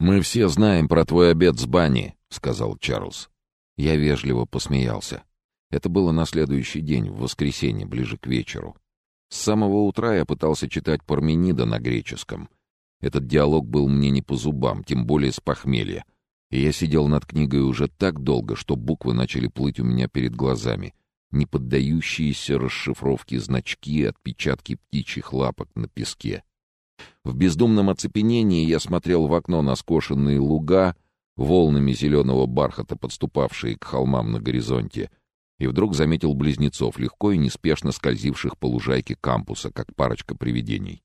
«Мы все знаем про твой обед с бани», — сказал Чарльз. Я вежливо посмеялся. Это было на следующий день, в воскресенье, ближе к вечеру. С самого утра я пытался читать Парменида на греческом. Этот диалог был мне не по зубам, тем более с похмелья. И я сидел над книгой уже так долго, что буквы начали плыть у меня перед глазами. Не поддающиеся расшифровке значки, отпечатки птичьих лапок на песке. В бездумном оцепенении я смотрел в окно на скошенные луга, волнами зеленого бархата, подступавшие к холмам на горизонте, и вдруг заметил близнецов, легко и неспешно скользивших по лужайке кампуса, как парочка привидений.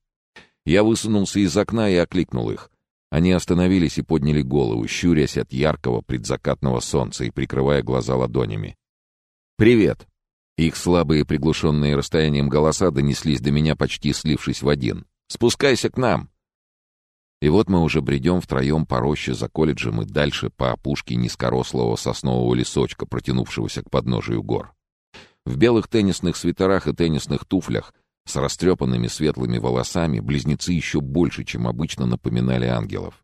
Я высунулся из окна и окликнул их. Они остановились и подняли голову, щурясь от яркого предзакатного солнца и прикрывая глаза ладонями. «Привет!» Их слабые, приглушенные расстоянием голоса донеслись до меня, почти слившись в один. «Спускайся к нам!» И вот мы уже бредем втроем по роще за колледжем и дальше по опушке низкорослого соснового лесочка, протянувшегося к подножию гор. В белых теннисных свитерах и теннисных туфлях с растрепанными светлыми волосами близнецы еще больше, чем обычно, напоминали ангелов.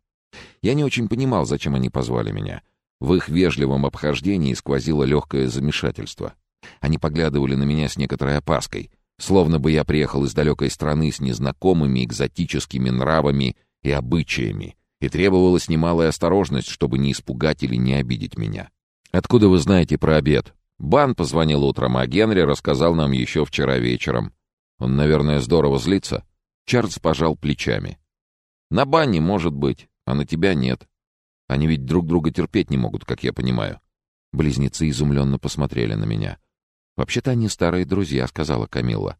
Я не очень понимал, зачем они позвали меня. В их вежливом обхождении сквозило легкое замешательство. Они поглядывали на меня с некоторой опаской, словно бы я приехал из далекой страны с незнакомыми экзотическими нравами и обычаями, и требовалась немалая осторожность, чтобы не испугать или не обидеть меня. «Откуда вы знаете про обед?» Бан позвонил утром, а Генри рассказал нам еще вчера вечером. Он, наверное, здорово злится. Чарльз пожал плечами. «На бане, может быть, а на тебя нет. Они ведь друг друга терпеть не могут, как я понимаю». Близнецы изумленно посмотрели на меня. «Вообще-то они старые друзья», — сказала Камилла.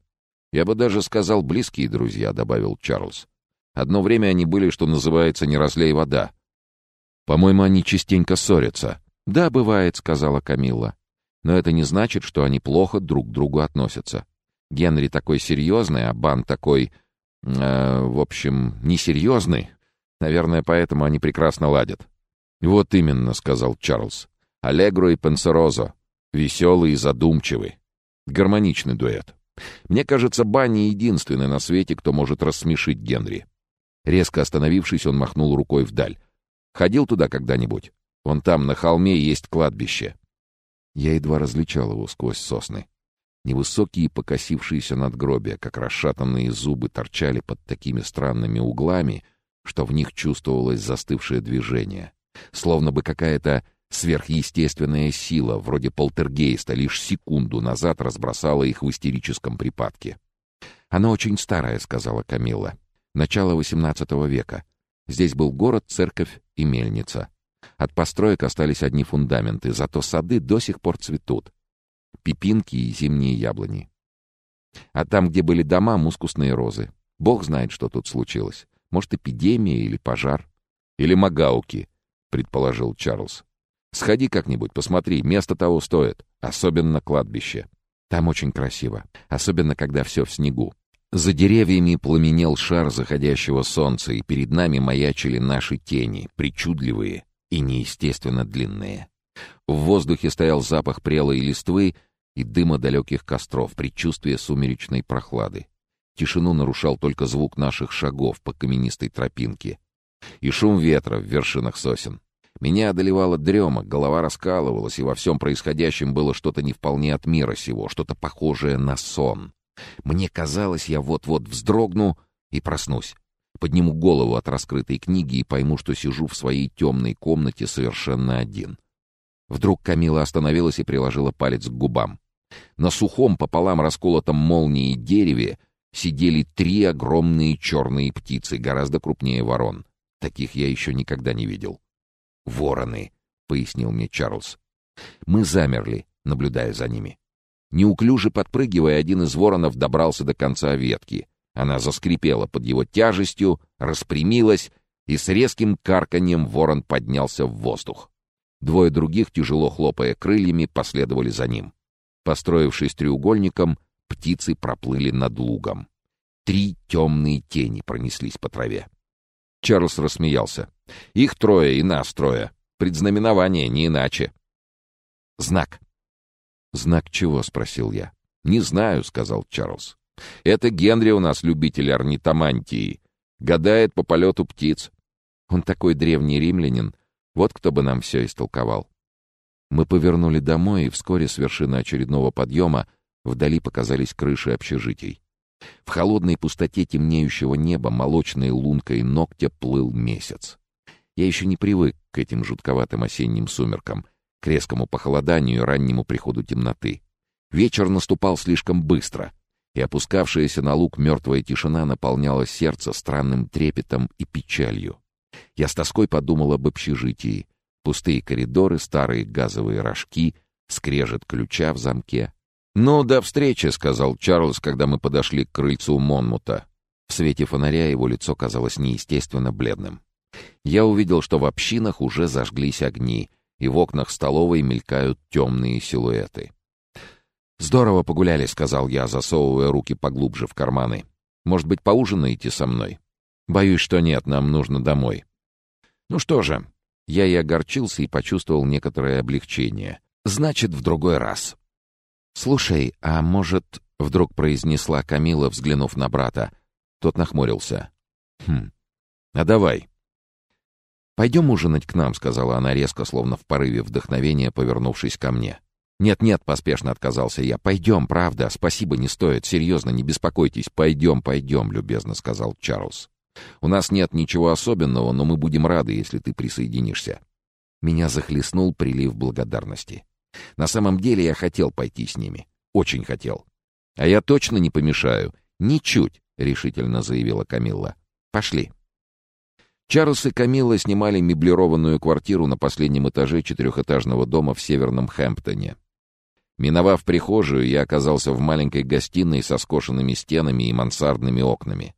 «Я бы даже сказал, близкие друзья», — добавил Чарльз. Одно время они были, что называется, не разлей вода. По-моему, они частенько ссорятся. Да, бывает, сказала Камилла. Но это не значит, что они плохо друг к другу относятся. Генри такой серьезный, а Бан такой... Э, в общем, несерьезный. Наверное, поэтому они прекрасно ладят. «Вот именно», — сказал Чарльз. «Аллегро и Пенсерозо. Веселый и задумчивый. Гармоничный дуэт. Мне кажется, Банни единственный на свете, кто может рассмешить Генри. Резко остановившись, он махнул рукой вдаль. «Ходил туда когда-нибудь? Вон там, на холме, есть кладбище». Я едва различал его сквозь сосны. Невысокие покосившиеся надгробия, как расшатанные зубы, торчали под такими странными углами, что в них чувствовалось застывшее движение. Словно бы какая-то сверхъестественная сила, вроде полтергейста, лишь секунду назад разбросала их в истерическом припадке. «Она очень старая», — сказала Камилла начала XVIII века. Здесь был город, церковь и мельница. От построек остались одни фундаменты, зато сады до сих пор цветут. Пипинки и зимние яблони. А там, где были дома, мускусные розы. Бог знает, что тут случилось. Может, эпидемия или пожар. Или магауки, предположил Чарльз. Сходи как-нибудь, посмотри, место того стоит. Особенно кладбище. Там очень красиво. Особенно, когда все в снегу. За деревьями пламенел шар заходящего солнца, и перед нами маячили наши тени, причудливые и неестественно длинные. В воздухе стоял запах прелой листвы и дыма далеких костров, предчувствие сумеречной прохлады. Тишину нарушал только звук наших шагов по каменистой тропинке и шум ветра в вершинах сосен. Меня одолевала дрема, голова раскалывалась, и во всем происходящем было что-то не вполне от мира сего, что-то похожее на сон. Мне казалось, я вот-вот вздрогну и проснусь. Подниму голову от раскрытой книги и пойму, что сижу в своей темной комнате совершенно один. Вдруг Камила остановилась и приложила палец к губам. На сухом пополам расколотом молнией дереве сидели три огромные черные птицы, гораздо крупнее ворон. Таких я еще никогда не видел. «Вороны», — пояснил мне Чарльз. Мы замерли, наблюдая за ними. Неуклюже подпрыгивая, один из воронов добрался до конца ветки. Она заскрипела под его тяжестью, распрямилась, и с резким карканьем ворон поднялся в воздух. Двое других, тяжело хлопая крыльями, последовали за ним. Построившись треугольником, птицы проплыли над лугом. Три темные тени пронеслись по траве. Чарльз рассмеялся. «Их трое и нас трое. Предзнаменование, не иначе». «Знак», «Знак чего?» — спросил я. «Не знаю», — сказал Чарльз. «Это Генри у нас любитель орнитомантии. Гадает по полету птиц». Он такой древний римлянин. Вот кто бы нам все истолковал. Мы повернули домой, и вскоре с вершины очередного подъема вдали показались крыши общежитий. В холодной пустоте темнеющего неба молочной лункой ногтя плыл месяц. Я еще не привык к этим жутковатым осенним сумеркам, к резкому похолоданию и раннему приходу темноты. Вечер наступал слишком быстро, и опускавшаяся на луг мертвая тишина наполняла сердце странным трепетом и печалью. Я с тоской подумал об общежитии. Пустые коридоры, старые газовые рожки, скрежет ключа в замке. «Ну, до встречи», — сказал Чарльз, когда мы подошли к крыльцу Монмута. В свете фонаря его лицо казалось неестественно бледным. Я увидел, что в общинах уже зажглись огни, и в окнах столовой мелькают темные силуэты. «Здорово погуляли», — сказал я, засовывая руки поглубже в карманы. «Может быть, поужинаете со мной?» «Боюсь, что нет, нам нужно домой». «Ну что же». Я и огорчился и почувствовал некоторое облегчение. «Значит, в другой раз». «Слушай, а может...» — вдруг произнесла Камила, взглянув на брата. Тот нахмурился. «Хм, а давай». «Пойдем ужинать к нам», — сказала она резко, словно в порыве вдохновения, повернувшись ко мне. «Нет-нет», — поспешно отказался я. «Пойдем, правда, спасибо не стоит. Серьезно, не беспокойтесь. Пойдем, пойдем», — любезно сказал Чарльз. «У нас нет ничего особенного, но мы будем рады, если ты присоединишься». Меня захлестнул прилив благодарности. На самом деле я хотел пойти с ними. Очень хотел. «А я точно не помешаю. Ничуть», — решительно заявила Камилла. «Пошли». Чарльз и Камилла снимали меблированную квартиру на последнем этаже четырехэтажного дома в Северном Хэмптоне. Миновав прихожую, я оказался в маленькой гостиной со скошенными стенами и мансардными окнами.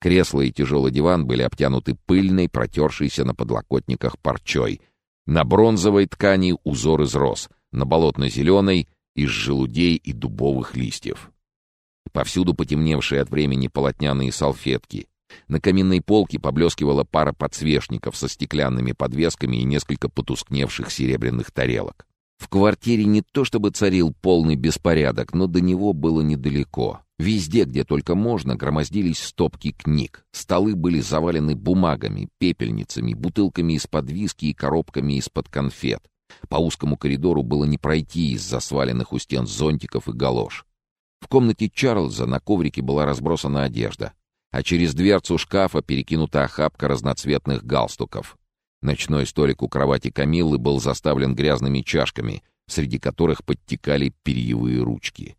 Кресло и тяжелый диван были обтянуты пыльной, протершейся на подлокотниках парчой. На бронзовой ткани узор из роз, на болотно-зеленой — из желудей и дубовых листьев. Повсюду потемневшие от времени полотняные салфетки. На каминной полке поблескивала пара подсвечников со стеклянными подвесками и несколько потускневших серебряных тарелок. В квартире не то чтобы царил полный беспорядок, но до него было недалеко. Везде, где только можно, громоздились стопки книг. Столы были завалены бумагами, пепельницами, бутылками из-под виски и коробками из-под конфет. По узкому коридору было не пройти из-за сваленных у стен зонтиков и галош. В комнате Чарльза на коврике была разбросана одежда, а через дверцу шкафа перекинута охапка разноцветных галстуков. Ночной столик у кровати Камиллы был заставлен грязными чашками, среди которых подтекали перьевые ручки.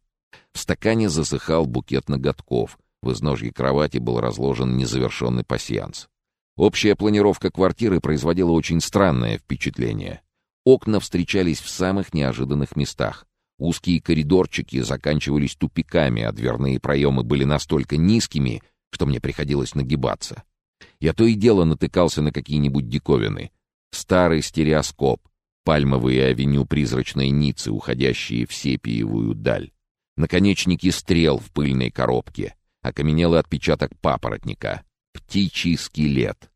В стакане засыхал букет ноготков, в изножье кровати был разложен незавершенный пасьянс. Общая планировка квартиры производила очень странное впечатление. Окна встречались в самых неожиданных местах. Узкие коридорчики заканчивались тупиками, а дверные проемы были настолько низкими, что мне приходилось нагибаться. Я то и дело натыкался на какие-нибудь диковины. Старый стереоскоп, пальмовые авеню призрачной Ницы, уходящие в сепиевую даль. Наконечники стрел в пыльной коробке, окаменелый отпечаток папоротника, птичий скелет —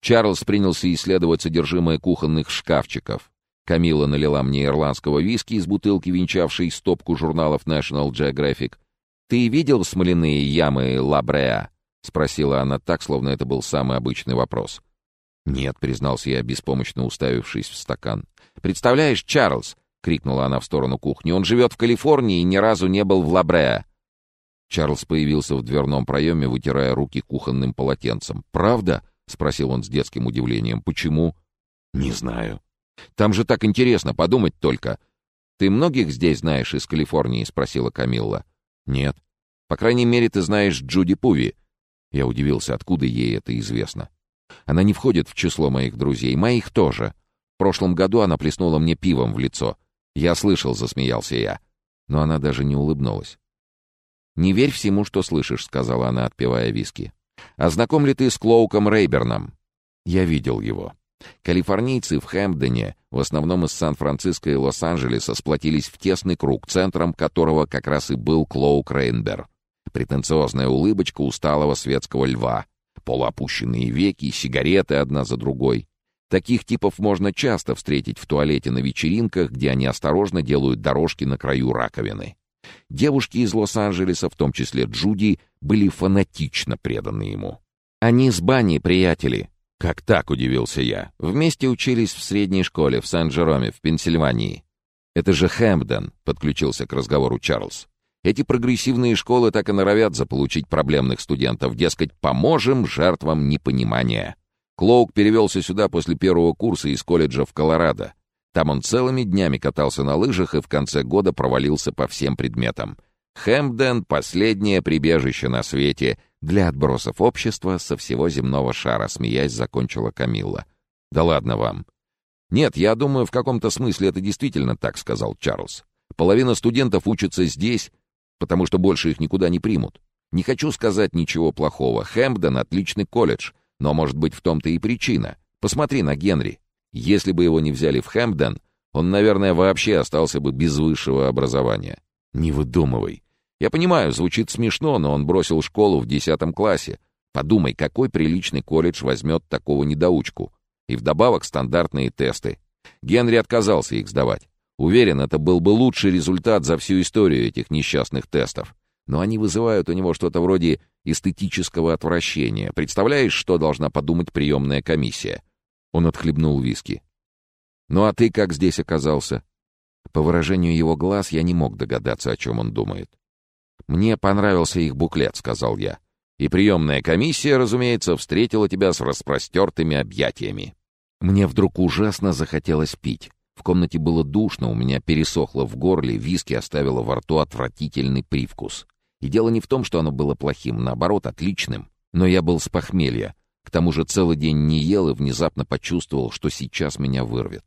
Чарльз принялся исследовать содержимое кухонных шкафчиков. Камила налила мне ирландского виски из бутылки, венчавшей стопку журналов National Geographic. «Ты видел смоляные ямы Лабреа?» — спросила она так, словно это был самый обычный вопрос. «Нет», — признался я, беспомощно уставившись в стакан. «Представляешь, Чарльз!» — крикнула она в сторону кухни. «Он живет в Калифорнии и ни разу не был в Лабреа». Чарльз появился в дверном проеме, вытирая руки кухонным полотенцем. «Правда?» — спросил он с детским удивлением. «Почему?» «Не знаю. Там же так интересно, подумать только». «Ты многих здесь знаешь из Калифорнии?» — спросила Камилла. «Нет. По крайней мере, ты знаешь Джуди Пуви». Я удивился, откуда ей это известно. Она не входит в число моих друзей, моих тоже. В прошлом году она плеснула мне пивом в лицо. Я слышал, засмеялся я. Но она даже не улыбнулась. «Не верь всему, что слышишь», — сказала она, отпивая виски. А знаком ли ты с Клоуком Рейберном? Я видел его. Калифорнийцы в Хэмпдоне, в основном из Сан-Франциско и Лос-Анджелеса, сплотились в тесный круг, центром которого как раз и был Клоук Рейнбер. Претенциозная улыбочка усталого светского льва, полуопущенные веки, сигареты одна за другой. Таких типов можно часто встретить в туалете на вечеринках, где они осторожно делают дорожки на краю раковины. Девушки из Лос-Анджелеса, в том числе Джуди, были фанатично преданы ему. «Они с Бани, приятели», — «Как так?» — удивился я. «Вместе учились в средней школе в Сан-Джероме, в Пенсильвании». «Это же Хэмпден», — подключился к разговору Чарльз. «Эти прогрессивные школы так и норовят заполучить проблемных студентов, дескать, поможем жертвам непонимания». Клоук перевелся сюда после первого курса из колледжа в Колорадо. Там он целыми днями катался на лыжах и в конце года провалился по всем предметам. Хэмпден — последнее прибежище на свете для отбросов общества со всего земного шара, смеясь, закончила Камилла. «Да ладно вам». «Нет, я думаю, в каком-то смысле это действительно так», — сказал Чарльз. «Половина студентов учатся здесь, потому что больше их никуда не примут. Не хочу сказать ничего плохого. Хэмпден — отличный колледж, но, может быть, в том-то и причина. Посмотри на Генри. Если бы его не взяли в Хэмпден, он, наверное, вообще остался бы без высшего образования. Не выдумывай. Я понимаю, звучит смешно, но он бросил школу в десятом классе. Подумай, какой приличный колледж возьмет такого недоучку. И вдобавок стандартные тесты. Генри отказался их сдавать. Уверен, это был бы лучший результат за всю историю этих несчастных тестов. Но они вызывают у него что-то вроде эстетического отвращения. Представляешь, что должна подумать приемная комиссия? Он отхлебнул виски. «Ну а ты как здесь оказался?» По выражению его глаз я не мог догадаться, о чем он думает. «Мне понравился их буклет», — сказал я. «И приемная комиссия, разумеется, встретила тебя с распростертыми объятиями». Мне вдруг ужасно захотелось пить. В комнате было душно, у меня пересохло в горле, виски оставило во рту отвратительный привкус. И дело не в том, что оно было плохим, наоборот, отличным. Но я был с похмелья, к тому же целый день не ел и внезапно почувствовал, что сейчас меня вырвет.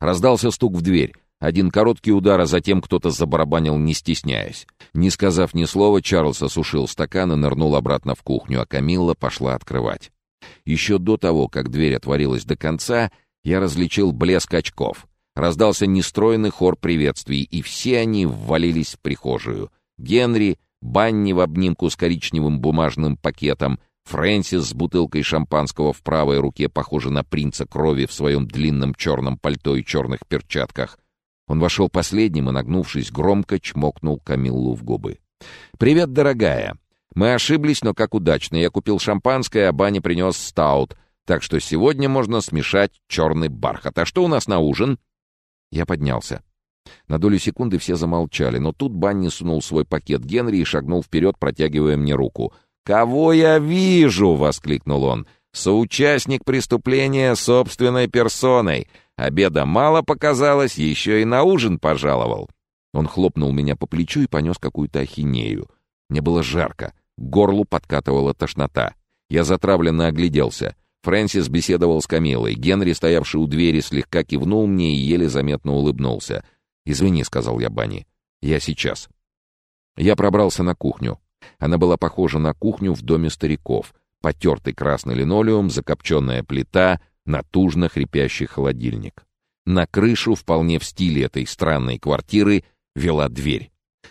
Раздался стук в дверь. Один короткий удар, а затем кто-то забарабанил, не стесняясь. Не сказав ни слова, Чарльз осушил стакан и нырнул обратно в кухню, а Камилла пошла открывать. Еще до того, как дверь отворилась до конца, я различил блеск очков. Раздался нестройный хор приветствий, и все они ввалились в прихожую. Генри, Банни в обнимку с коричневым бумажным пакетом — Фрэнсис с бутылкой шампанского в правой руке, похоже на принца крови в своем длинном черном пальто и черных перчатках. Он вошел последним и, нагнувшись, громко чмокнул Камиллу в губы. «Привет, дорогая. Мы ошиблись, но как удачно. Я купил шампанское, а Баня принес стаут. Так что сегодня можно смешать черный бархат. А что у нас на ужин?» Я поднялся. На долю секунды все замолчали, но тут Банни сунул свой пакет Генри и шагнул вперед, протягивая мне руку — «Кого я вижу?» — воскликнул он. «Соучастник преступления собственной персоной. Обеда мало показалось, еще и на ужин пожаловал». Он хлопнул меня по плечу и понес какую-то ахинею. Мне было жарко, к горлу подкатывала тошнота. Я затравленно огляделся. Фрэнсис беседовал с Камилой. Генри, стоявший у двери, слегка кивнул мне и еле заметно улыбнулся. «Извини», — сказал я Бани. «Я сейчас». Я пробрался на кухню. Она была похожа на кухню в доме стариков. Потертый красный линолеум, закопченная плита, натужно хрипящий холодильник. На крышу, вполне в стиле этой странной квартиры, вела дверь.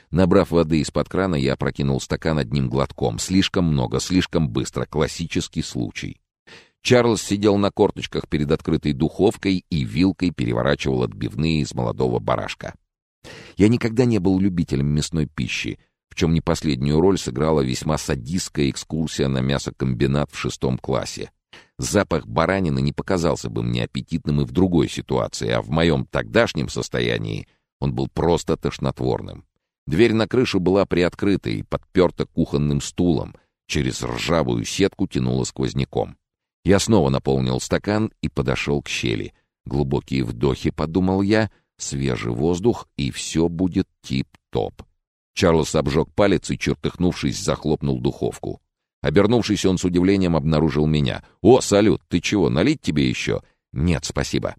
Набрав воды из-под крана, я прокинул стакан одним глотком. Слишком много, слишком быстро. Классический случай. Чарльз сидел на корточках перед открытой духовкой и вилкой переворачивал отбивные из молодого барашка. Я никогда не был любителем мясной пищи, в чем не последнюю роль сыграла весьма садистская экскурсия на мясокомбинат в шестом классе. Запах баранины не показался бы мне аппетитным и в другой ситуации, а в моем тогдашнем состоянии он был просто тошнотворным. Дверь на крышу была приоткрыта и подперта кухонным стулом, через ржавую сетку тянуло сквозняком. Я снова наполнил стакан и подошел к щели. Глубокие вдохи, подумал я, свежий воздух, и все будет тип-топ. Чарльз обжег палец и, чертыхнувшись, захлопнул духовку. Обернувшись, он с удивлением обнаружил меня. «О, салют, ты чего, налить тебе еще?» «Нет, спасибо».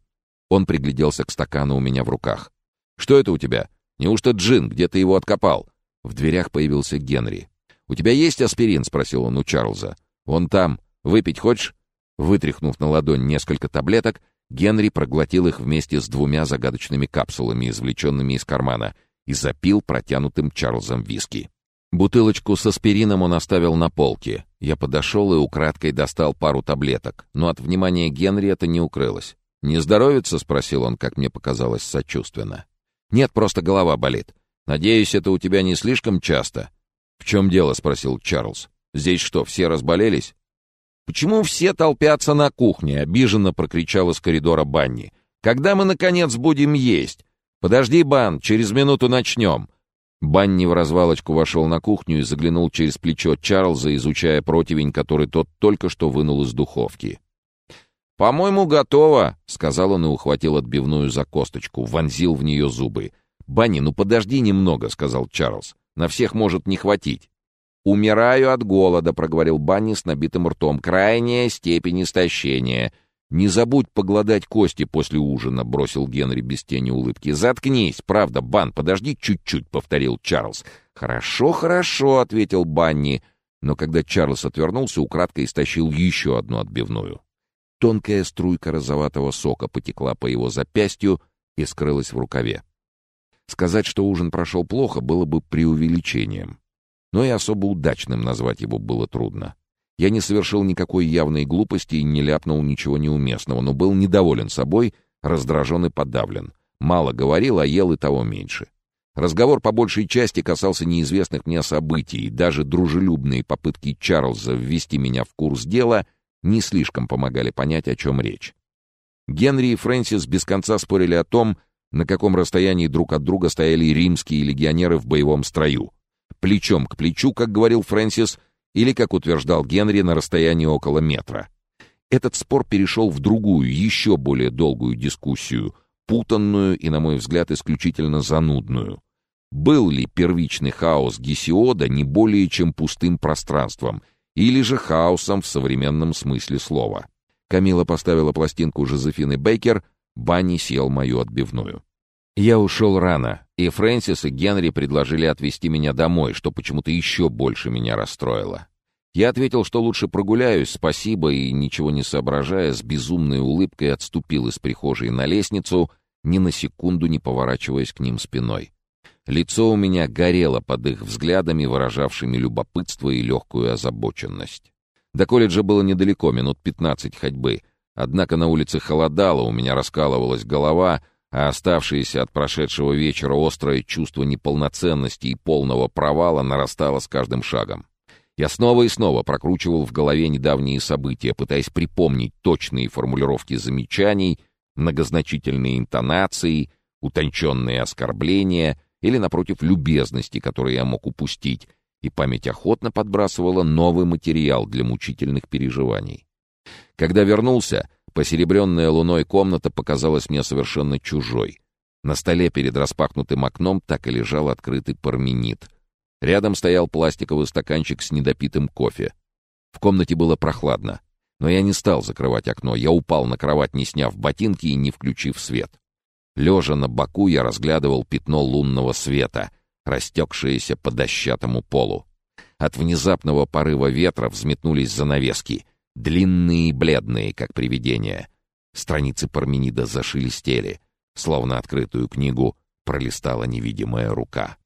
Он пригляделся к стакану у меня в руках. «Что это у тебя? Неужто джин? Где ты его откопал?» В дверях появился Генри. «У тебя есть аспирин?» — спросил он у Чарльза. «Вон там. Выпить хочешь?» Вытряхнув на ладонь несколько таблеток, Генри проглотил их вместе с двумя загадочными капсулами, извлеченными из кармана — и запил протянутым Чарльзом виски. Бутылочку с аспирином он оставил на полке. Я подошел и украдкой достал пару таблеток, но от внимания Генри это не укрылось. «Не здоровится?» — спросил он, как мне показалось, сочувственно. «Нет, просто голова болит. Надеюсь, это у тебя не слишком часто?» «В чем дело?» — спросил Чарльз. «Здесь что, все разболелись?» Почему все толпятся на кухне?» — обиженно прокричал из коридора Банни. «Когда мы, наконец, будем есть? Подожди, Бан, через минуту начнем». Банни в развалочку вошел на кухню и заглянул через плечо Чарльза, изучая противень, который тот только что вынул из духовки. «По-моему, готово», — сказал он и ухватил отбивную за косточку, вонзил в нее зубы. «Банни, ну подожди немного», — сказал Чарльз. «На всех может не хватить». «Умираю от голода», — проговорил Банни с набитым ртом. «Крайняя степень истощения». «Не забудь погладать кости после ужина», — бросил Генри без тени улыбки. «Заткнись, правда, Бан, подожди чуть-чуть», — повторил Чарльз. «Хорошо, хорошо», — ответил Банни. Но когда Чарльз отвернулся, украдкой истощил еще одну отбивную. Тонкая струйка розоватого сока потекла по его запястью и скрылась в рукаве. Сказать, что ужин прошел плохо, было бы преувеличением. Но и особо удачным назвать его было трудно. Я не совершил никакой явной глупости и не ляпнул ничего неуместного, но был недоволен собой, раздражен и подавлен. Мало говорил, а ел и того меньше. Разговор по большей части касался неизвестных мне событий, и даже дружелюбные попытки Чарльза ввести меня в курс дела — не слишком помогали понять, о чем речь. Генри и Фрэнсис без конца спорили о том, на каком расстоянии друг от друга стояли римские легионеры в боевом строю. Плечом к плечу, как говорил Фрэнсис, или, как утверждал Генри, на расстоянии около метра. Этот спор перешел в другую, еще более долгую дискуссию, путанную и, на мой взгляд, исключительно занудную. Был ли первичный хаос Гесиода не более чем пустым пространством, или же хаосом в современном смысле слова. Камила поставила пластинку Жозефины Бейкер, Банни съел мою отбивную. Я ушел рано, и Фрэнсис и Генри предложили отвезти меня домой, что почему-то еще больше меня расстроило. Я ответил, что лучше прогуляюсь, спасибо, и, ничего не соображая, с безумной улыбкой отступил из прихожей на лестницу, ни на секунду не поворачиваясь к ним спиной. Лицо у меня горело под их взглядами, выражавшими любопытство и легкую озабоченность. До колледжа было недалеко, минут пятнадцать ходьбы. Однако на улице холодало, у меня раскалывалась голова, а оставшееся от прошедшего вечера острое чувство неполноценности и полного провала нарастало с каждым шагом. Я снова и снова прокручивал в голове недавние события, пытаясь припомнить точные формулировки замечаний, многозначительные интонации, утонченные оскорбления — или, напротив, любезности, которые я мог упустить, и память охотно подбрасывала новый материал для мучительных переживаний. Когда вернулся, посеребренная луной комната показалась мне совершенно чужой. На столе перед распахнутым окном так и лежал открытый парменит. Рядом стоял пластиковый стаканчик с недопитым кофе. В комнате было прохладно, но я не стал закрывать окно. Я упал на кровать, не сняв ботинки и не включив свет. Лежа на боку, я разглядывал пятно лунного света, растекшееся по дощатому полу. От внезапного порыва ветра взметнулись занавески, длинные и бледные, как привидения. Страницы Парменида зашелестели, словно открытую книгу пролистала невидимая рука.